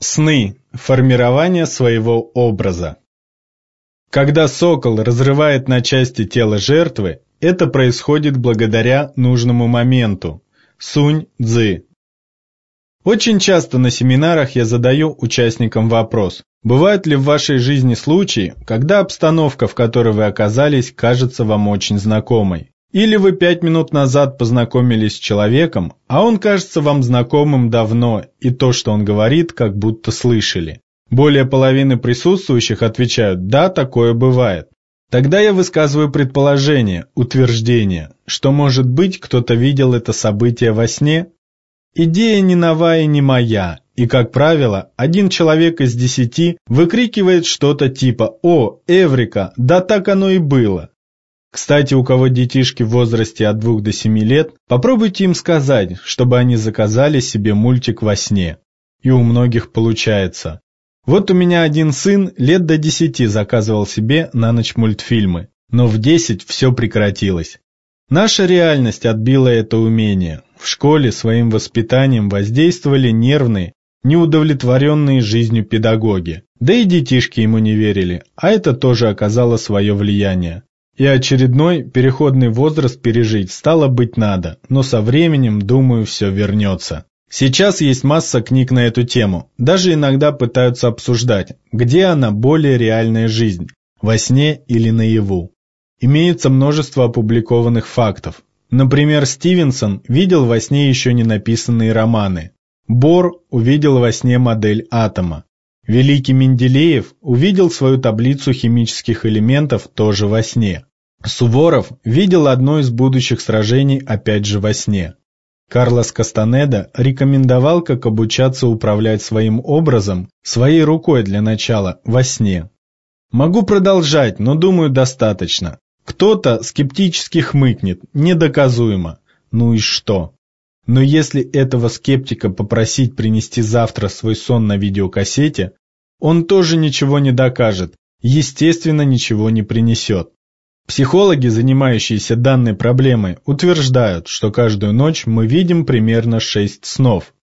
Сны. Формирование своего образа. Когда сокол разрывает на части тело жертвы, это происходит благодаря нужному моменту. Сунь Цзы. Очень часто на семинарах я задаю участникам вопрос, бывают ли в вашей жизни случаи, когда обстановка, в которой вы оказались, кажется вам очень знакомой? Или вы пять минут назад познакомились с человеком, а он кажется вам знакомым давно, и то, что он говорит, как будто слышали. Более половины присутствующих отвечают «да, такое бывает». Тогда я высказываю предположение, утверждение, что, может быть, кто-то видел это событие во сне. Идея не новая, не моя, и, как правило, один человек из десяти выкрикивает что-то типа «О, Эврика, да так оно и было!» Кстати, у кого детишки в возрасте от 2 до 7 лет, попробуйте им сказать, чтобы они заказали себе мультик во сне. И у многих получается. Вот у меня один сын лет до 10 заказывал себе на ночь мультфильмы, но в 10 все прекратилось. Наша реальность отбила это умение. В школе своим воспитанием воздействовали нервные, неудовлетворенные жизнью педагоги. Да и детишки ему не верили, а это тоже оказало свое влияние. И очередной переходный возраст пережить стало быть надо, но со временем, думаю, все вернется. Сейчас есть масса книг на эту тему, даже иногда пытаются обсуждать, где она более реальная жизнь, во сне или наяву. Имеется множество опубликованных фактов. Например, Стивенсон видел во сне еще не написанные романы. Бор увидел во сне модель атома. Великий Менделеев увидел свою таблицу химических элементов тоже во сне. Суворов видел одно из будущих сражений опять же во сне. Карлос Кастанеда рекомендовал, как обучаться управлять своим образом, своей рукой для начала, во сне. Могу продолжать, но думаю достаточно. Кто-то скептически хмыкнет, недоказуемо. Ну и что? Но если этого скептика попросить принести завтра свой сон на видеокассете, он тоже ничего не докажет, естественно, ничего не принесет. Психологи, занимающиеся данной проблемой, утверждают, что каждую ночь мы видим примерно 6 снов.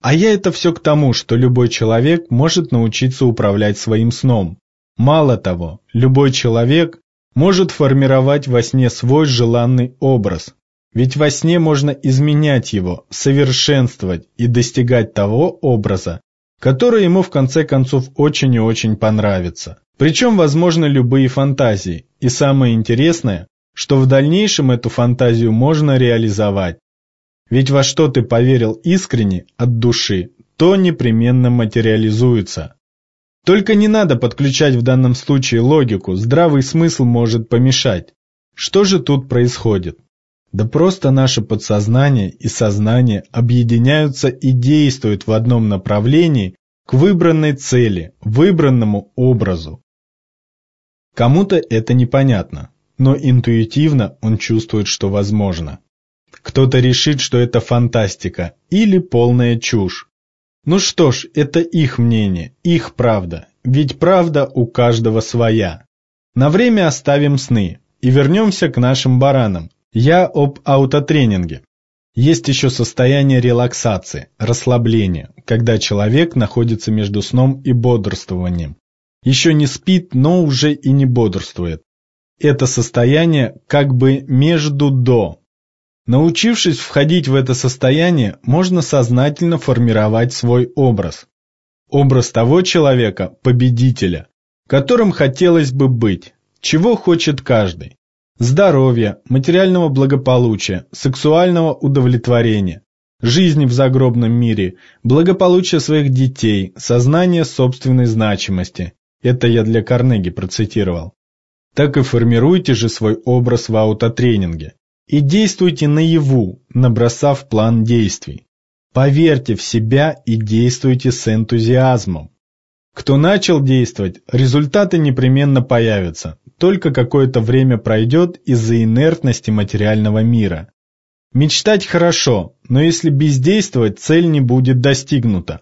А я это все к тому, что любой человек может научиться управлять своим сном. Мало того, любой человек может формировать во сне свой желанный образ. Ведь во сне можно изменять его, совершенствовать и достигать того образа, который ему в конце концов очень и очень понравится. Причем возможны любые фантазии, и самое интересное, что в дальнейшем эту фантазию можно реализовать. Ведь во что ты поверил искренне, от души, то непременно материализуется. Только не надо подключать в данном случае логику, здравый смысл может помешать. Что же тут происходит? Да просто наше подсознание и сознание объединяются и действуют в одном направлении к выбранной цели, выбранному образу. Кому-то это непонятно, но интуитивно он чувствует, что возможно. Кто-то решит, что это фантастика или полная чушь. Ну что ж, это их мнение, их правда, ведь правда у каждого своя. На время оставим сны и вернемся к нашим баранам. Я об аутотренинге. Есть еще состояние релаксации, расслабления, когда человек находится между сном и бодрствованием. Еще не спит, но уже и не бодрствует. Это состояние как бы между «до». Научившись входить в это состояние, можно сознательно формировать свой образ. Образ того человека, победителя, которым хотелось бы быть, чего хочет каждый. Здоровья, материального благополучия, сексуального удовлетворения, жизни в загробном мире, благополучия своих детей, сознания собственной значимости, это я для Карнеги процитировал. Так и формируйте же свой образ в аутотренинге. И действуйте наяву, набросав план действий. Поверьте в себя и действуйте с энтузиазмом. Кто начал действовать, результаты непременно появятся, только какое-то время пройдет из-за инертности материального мира. Мечтать хорошо, но если бездействовать, цель не будет достигнута.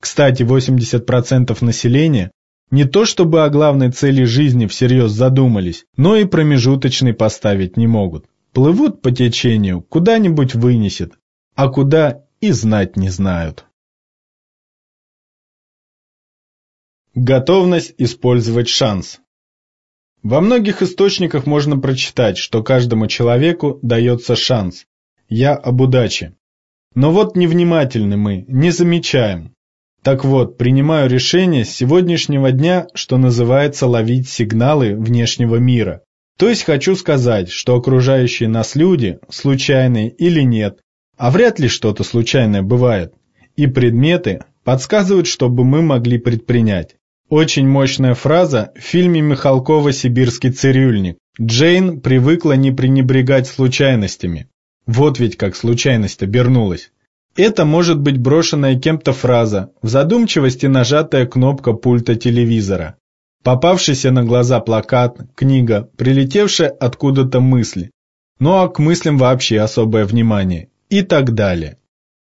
Кстати, 80% населения не то чтобы о главной цели жизни всерьез задумались, но и промежуточный поставить не могут. Плывут по течению, куда-нибудь вынесет, а куда и знать не знают. Готовность использовать шанс. Во многих источниках можно прочитать, что каждому человеку дается шанс. Я об удаче. Но вот невнимательны мы, не замечаем. Так вот, принимаю решение с сегодняшнего дня, что называется ловить сигналы внешнего мира. То есть хочу сказать, что окружающие нас люди, случайные или нет, а вряд ли что-то случайное бывает, и предметы подсказывают, чтобы мы могли предпринять. Очень мощная фраза в фильме Михалкова «Сибирский цирюльник». Джейн привыкла не пренебрегать случайностями. Вот ведь как случайность обернулась. Это может быть брошенная кем-то фраза, в задумчивости нажатая кнопка пульта телевизора, попавшийся на глаза плакат, книга, прилетевшая откуда-то мысли. Ну а к мыслям вообще особое внимание. И так далее.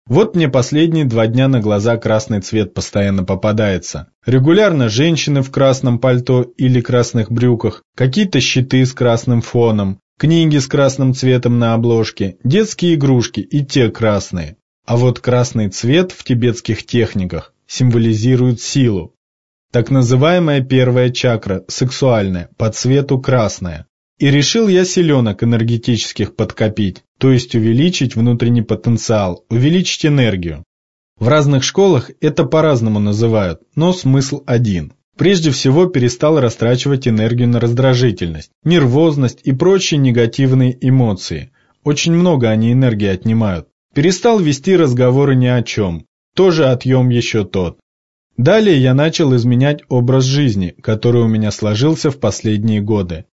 Вот мне последние два дня на глаза красный цвет постоянно попадается. Регулярно женщины в красном пальто или красных брюках, какие-то щиты с красным фоном, книги с красным цветом на обложке, детские игрушки и те красные. А вот красный цвет в тибетских техниках символизирует силу. Так называемая первая чакра, сексуальная, по цвету красная. И решил я селенок энергетических подкопить, то есть увеличить внутренний потенциал, увеличить энергию. В разных школах это по-разному называют, но смысл один. Прежде всего перестал растрачивать энергию на раздражительность, нервозность и прочие негативные эмоции. Очень много они энергии отнимают. Перестал вести разговоры ни о чем. Тоже отъем еще тот. Далее я начал изменять образ жизни, который у меня сложился в последние годы.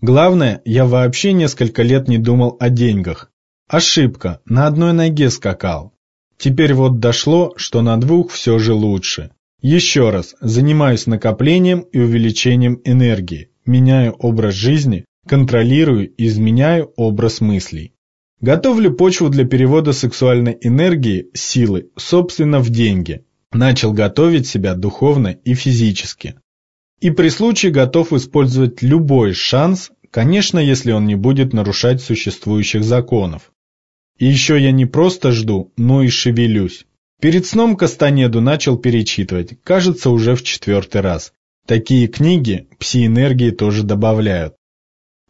Главное, я вообще несколько лет не думал о деньгах. Ошибка, на одной ноге скакал. Теперь вот дошло, что на двух все же лучше. Еще раз, занимаюсь накоплением и увеличением энергии, меняю образ жизни, контролирую и изменяю образ мыслей. Готовлю почву для перевода сексуальной энергии, силы, собственно, в деньги. Начал готовить себя духовно и физически. И при случае готов использовать любой шанс, конечно, если он не будет нарушать существующих законов. И еще я не просто жду, но и шевелюсь. Перед сном Кастанеду начал перечитывать, кажется, уже в четвертый раз. Такие книги пси-энергии тоже добавляют.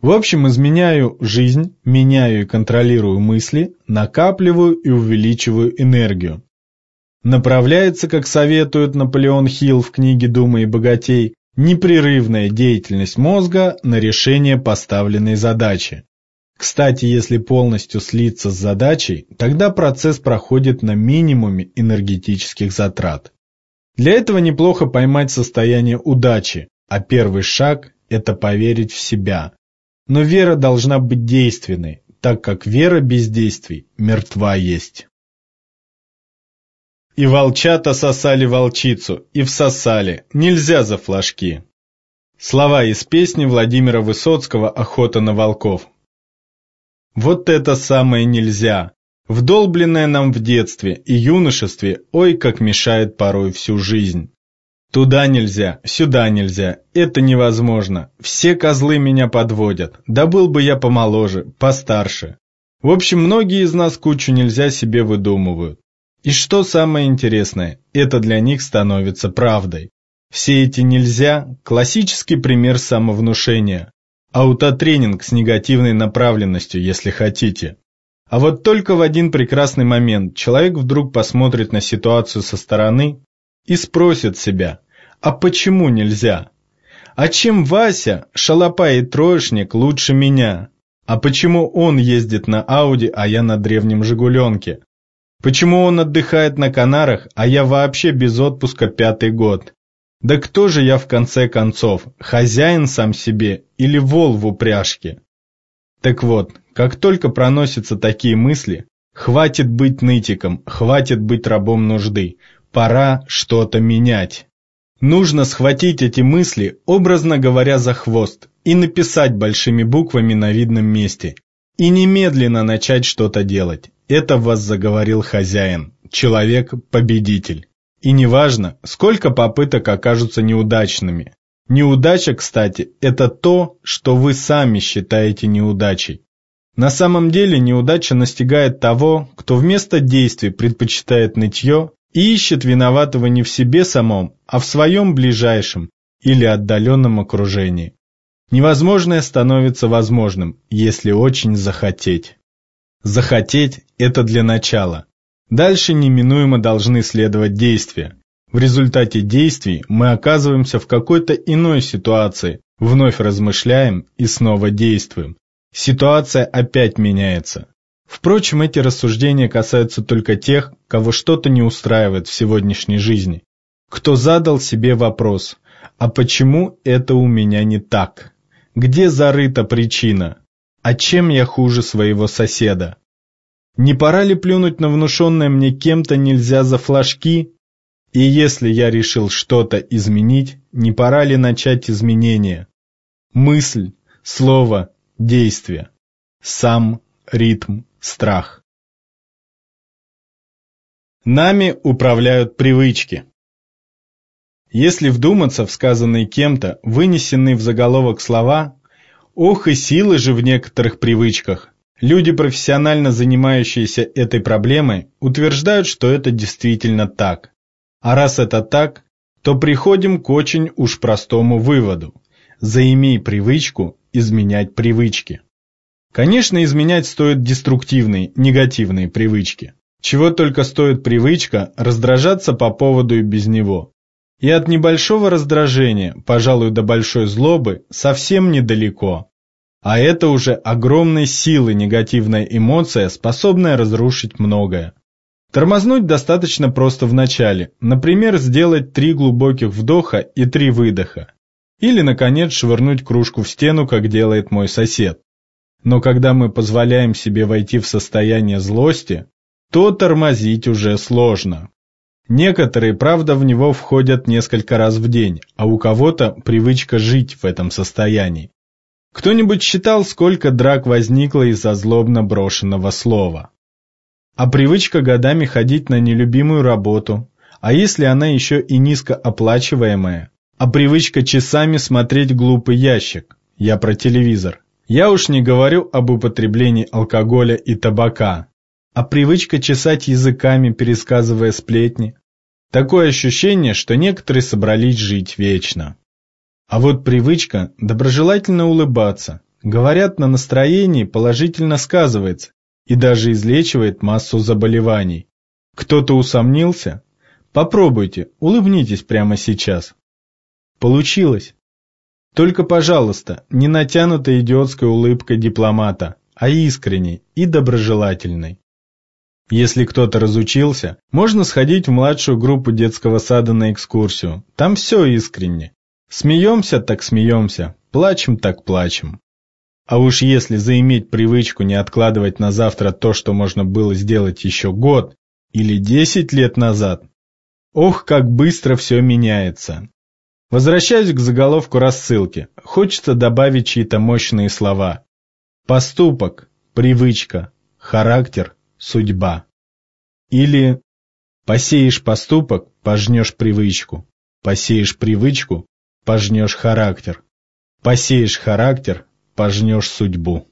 В общем, изменяю жизнь, меняю и контролирую мысли, накапливаю и увеличиваю энергию. Направляется, как советует Наполеон Хилл в книге «Дума и богатей», непрерывная деятельность мозга на решение поставленной задачи. Кстати, если полностью слиться с задачей, тогда процесс проходит на минимуме энергетических затрат. Для этого неплохо поймать состояние удачи, а первый шаг – это поверить в себя. Но вера должна быть действенной, так как вера без действий мертва есть. И волчата сосали волчицу, и всосали, нельзя за флажки. Слова из песни Владимира Высоцкого «Охота на волков». Вот это самое нельзя, вдолбленное нам в детстве и юношестве, ой, как мешает порой всю жизнь. Туда нельзя, сюда нельзя, это невозможно, все козлы меня подводят, да был бы я помоложе, постарше. В общем, многие из нас кучу нельзя себе выдумывают. И что самое интересное, это для них становится правдой. Все эти нельзя – классический пример самовнушения. Аутотренинг с негативной направленностью, если хотите. А вот только в один прекрасный момент человек вдруг посмотрит на ситуацию со стороны и спросит себя, а почему нельзя? А чем Вася, шалопай и троечник лучше меня? А почему он ездит на Ауди, а я на древнем Жигуленке? Почему он отдыхает на Канарах, а я вообще без отпуска пятый год? Да кто же я в конце концов, хозяин сам себе или вол в упряжке? Так вот, как только проносятся такие мысли, хватит быть нытиком, хватит быть рабом нужды, пора что-то менять. Нужно схватить эти мысли, образно говоря, за хвост и написать большими буквами на видном месте. И немедленно начать что-то делать. Это вас заговорил хозяин, человек-победитель. И неважно, сколько попыток окажутся неудачными. Неудача, кстати, это то, что вы сами считаете неудачей. На самом деле неудача настигает того, кто вместо действий предпочитает нытье и ищет виноватого не в себе самом, а в своем ближайшем или отдаленном окружении. Невозможное становится возможным, если очень захотеть. Захотеть – это для начала. Дальше неминуемо должны следовать действия. В результате действий мы оказываемся в какой-то иной ситуации, вновь размышляем и снова действуем. Ситуация опять меняется. Впрочем, эти рассуждения касаются только тех, кого что-то не устраивает в сегодняшней жизни. Кто задал себе вопрос, а почему это у меня не так? Где зарыта причина? А чем я хуже своего соседа? Не пора ли плюнуть на внушенное мне кем-то нельзя за флажки? И если я решил что-то изменить, не пора ли начать изменения? Мысль, слово, действие. Сам ритм страх. Нами управляют привычки. Если вдуматься в сказанные кем-то, вынесенные в заголовок слова, ох и силы же в некоторых привычках, люди, профессионально занимающиеся этой проблемой, утверждают, что это действительно так. А раз это так, то приходим к очень уж простому выводу. Заимей привычку изменять привычки. Конечно, изменять стоит деструктивные, негативные привычки. Чего только стоит привычка раздражаться по поводу и без него. И от небольшого раздражения, пожалуй, до большой злобы, совсем недалеко. А это уже огромной силы негативная эмоция, способная разрушить многое. Тормознуть достаточно просто в начале, например, сделать три глубоких вдоха и три выдоха. Или, наконец, швырнуть кружку в стену, как делает мой сосед. Но когда мы позволяем себе войти в состояние злости, то тормозить уже сложно. Некоторые, правда, в него входят несколько раз в день, а у кого-то привычка жить в этом состоянии. Кто-нибудь считал, сколько драк возникло из-за злобно брошенного слова? А привычка годами ходить на нелюбимую работу, а если она еще и низкооплачиваемая? А привычка часами смотреть глупый ящик, я про телевизор, я уж не говорю об употреблении алкоголя и табака, а привычка чесать языками, пересказывая сплетни. Такое ощущение, что некоторые собрались жить вечно. А вот привычка доброжелательно улыбаться, говорят, на настроении положительно сказывается и даже излечивает массу заболеваний. Кто-то усомнился? Попробуйте, улыбнитесь прямо сейчас. Получилось. Только, пожалуйста, не натянутой идиотской улыбкой дипломата, а искренней и доброжелательной. Если кто-то разучился, можно сходить в младшую группу детского сада на экскурсию. Там все искренне. Смеемся, так смеемся, плачем, так плачем. А уж если заиметь привычку не откладывать на завтра то, что можно было сделать еще год или десять лет назад, ох, как быстро все меняется. Возвращаюсь к заголовку рассылки. Хочется добавить чьи-то мощные слова. Поступок, привычка, характер, судьба. Или посеешь поступок, пожнешь привычку. Посеешь привычку, пожнешь характер. Посеешь характер, пожнешь судьбу.